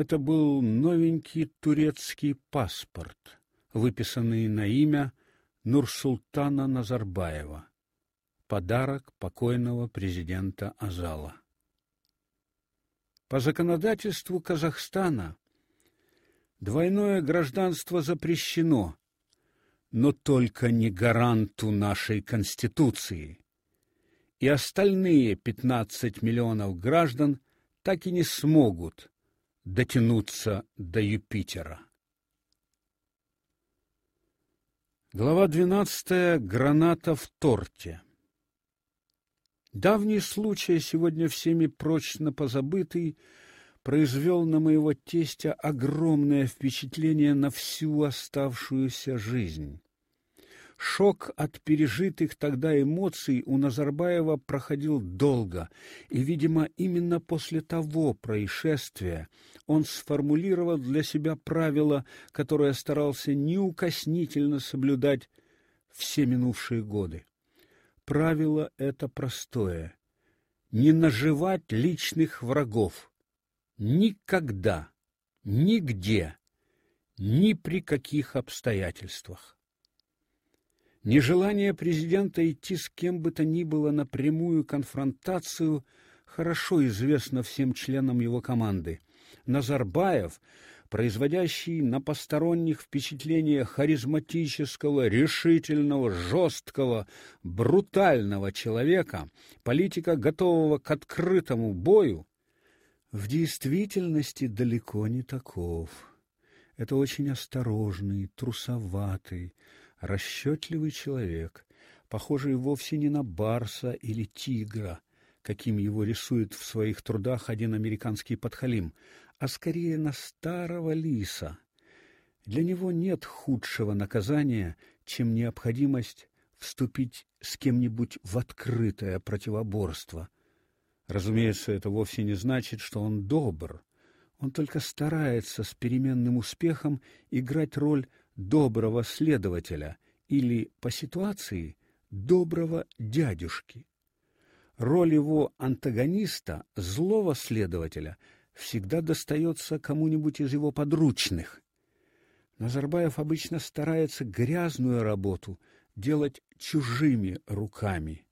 Это был новенький турецкий паспорт, выписанный на имя Нурсултана Назарбаева. Подарок покойного президента Азала. По законодательству Казахстана двойное гражданство запрещено, но только не гаранту нашей Конституции. И остальные 15 миллионов граждан так и не смогут дотянуться до Юпитера. Глава 12. Граната в торте. Давний случай, сегодня всеми прочно позабытый, произвел на моего тестя огромное впечатление на всю оставшуюся жизнь. Шок от пережитых тогда эмоций у Назарбаева проходил долго, и, видимо, именно после того происшествия он сформулировал для себя правило, которое старался неукоснительно соблюдать все минувшие годы. Правило это простое: не наживать личных врагов никогда, нигде, ни при каких обстоятельствах. Нежелание президента идти с кем бы то ни было на прямую конфронтацию хорошо известно всем членам его команды. Назарбаев, производящий на посторонних впечатление харизматического, решительного, жесткого, брутального человека, политика, готового к открытому бою, в действительности далеко не таков. Это очень осторожный, трусоватый, расчетливый человек, похожий вовсе не на барса или тигра, каким его рисует в своих трудах один американский подхалим, а скорее на старого лиса. Для него нет худшего наказания, чем необходимость вступить с кем-нибудь в открытое противоборство. Разумеется, это вовсе не значит, что он добр. Он только старается с переменным успехом играть роль доброго следователя или по ситуации доброго дядюшки. Роль его антагониста, злого следователя, всегда достается кому-нибудь из его подручных. Назарбаев обычно старается грязную работу делать чужими руками.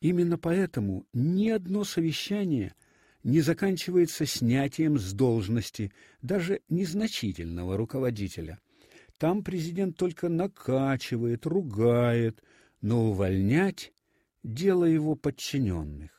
Именно поэтому ни одно совещание не заканчивается снятием с должности даже незначительного руководителя. Там президент только накачивает, ругает, но увольнять дело его подчиненных.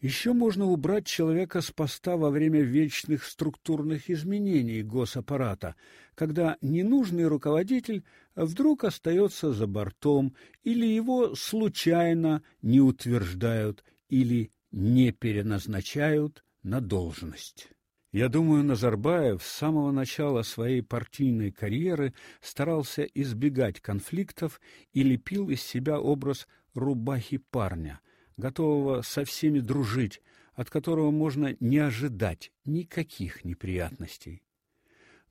Еще можно убрать человека с поста во время вечных структурных изменений госаппарата, когда ненужный руководитель вдруг остается за бортом или его случайно не утверждают или не переназначают на должность. Я думаю, Назарбаев с самого начала своей партийной карьеры старался избегать конфликтов и лепил из себя образ рубахи парня, готового со всеми дружить, от которого можно не ожидать никаких неприятностей.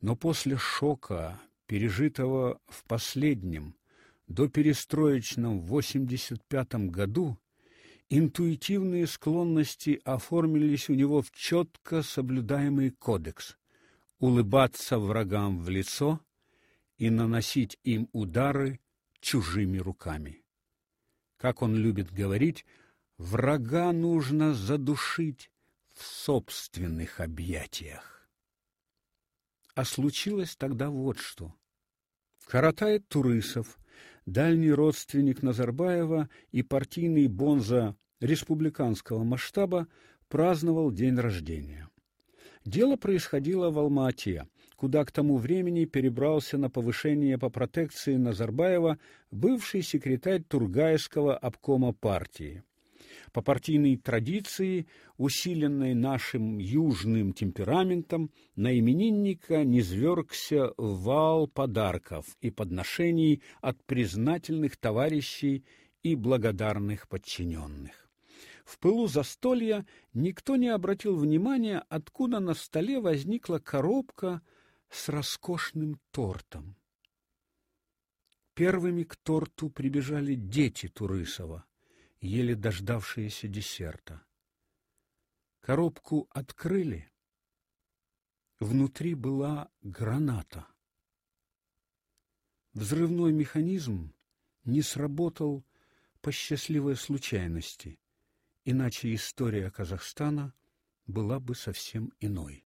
Но после шока, пережитого в последнем до перестроечном 85 году, интуитивные склонности оформились у него в четко соблюдаемый кодекс: улыбаться врагам в лицо и наносить им удары чужими руками. Как он любит говорить, врага нужно задушить в собственных объятиях. А случилось тогда вот что. Каратай Турысов дальний родственник Назарбаева и партийный бонза республиканского масштаба, праздновал день рождения. Дело происходило в Алма-Ате, куда к тому времени перебрался на повышение по протекции Назарбаева бывший секретарь Тургайского обкома партии. По партийной традиции, усиленной нашим южным темпераментом, на именинника низвергся вал подарков и подношений от признательных товарищей и благодарных подчиненных. В пылу застолья никто не обратил внимания, откуда на столе возникла коробка с роскошным тортом. Первыми к торту прибежали дети Турысова еле дождавшиеся десерта. Коробку открыли, Внутри была граната. Взрывной механизм не сработал по счастливой случайности, иначе история Казахстана была бы совсем иной.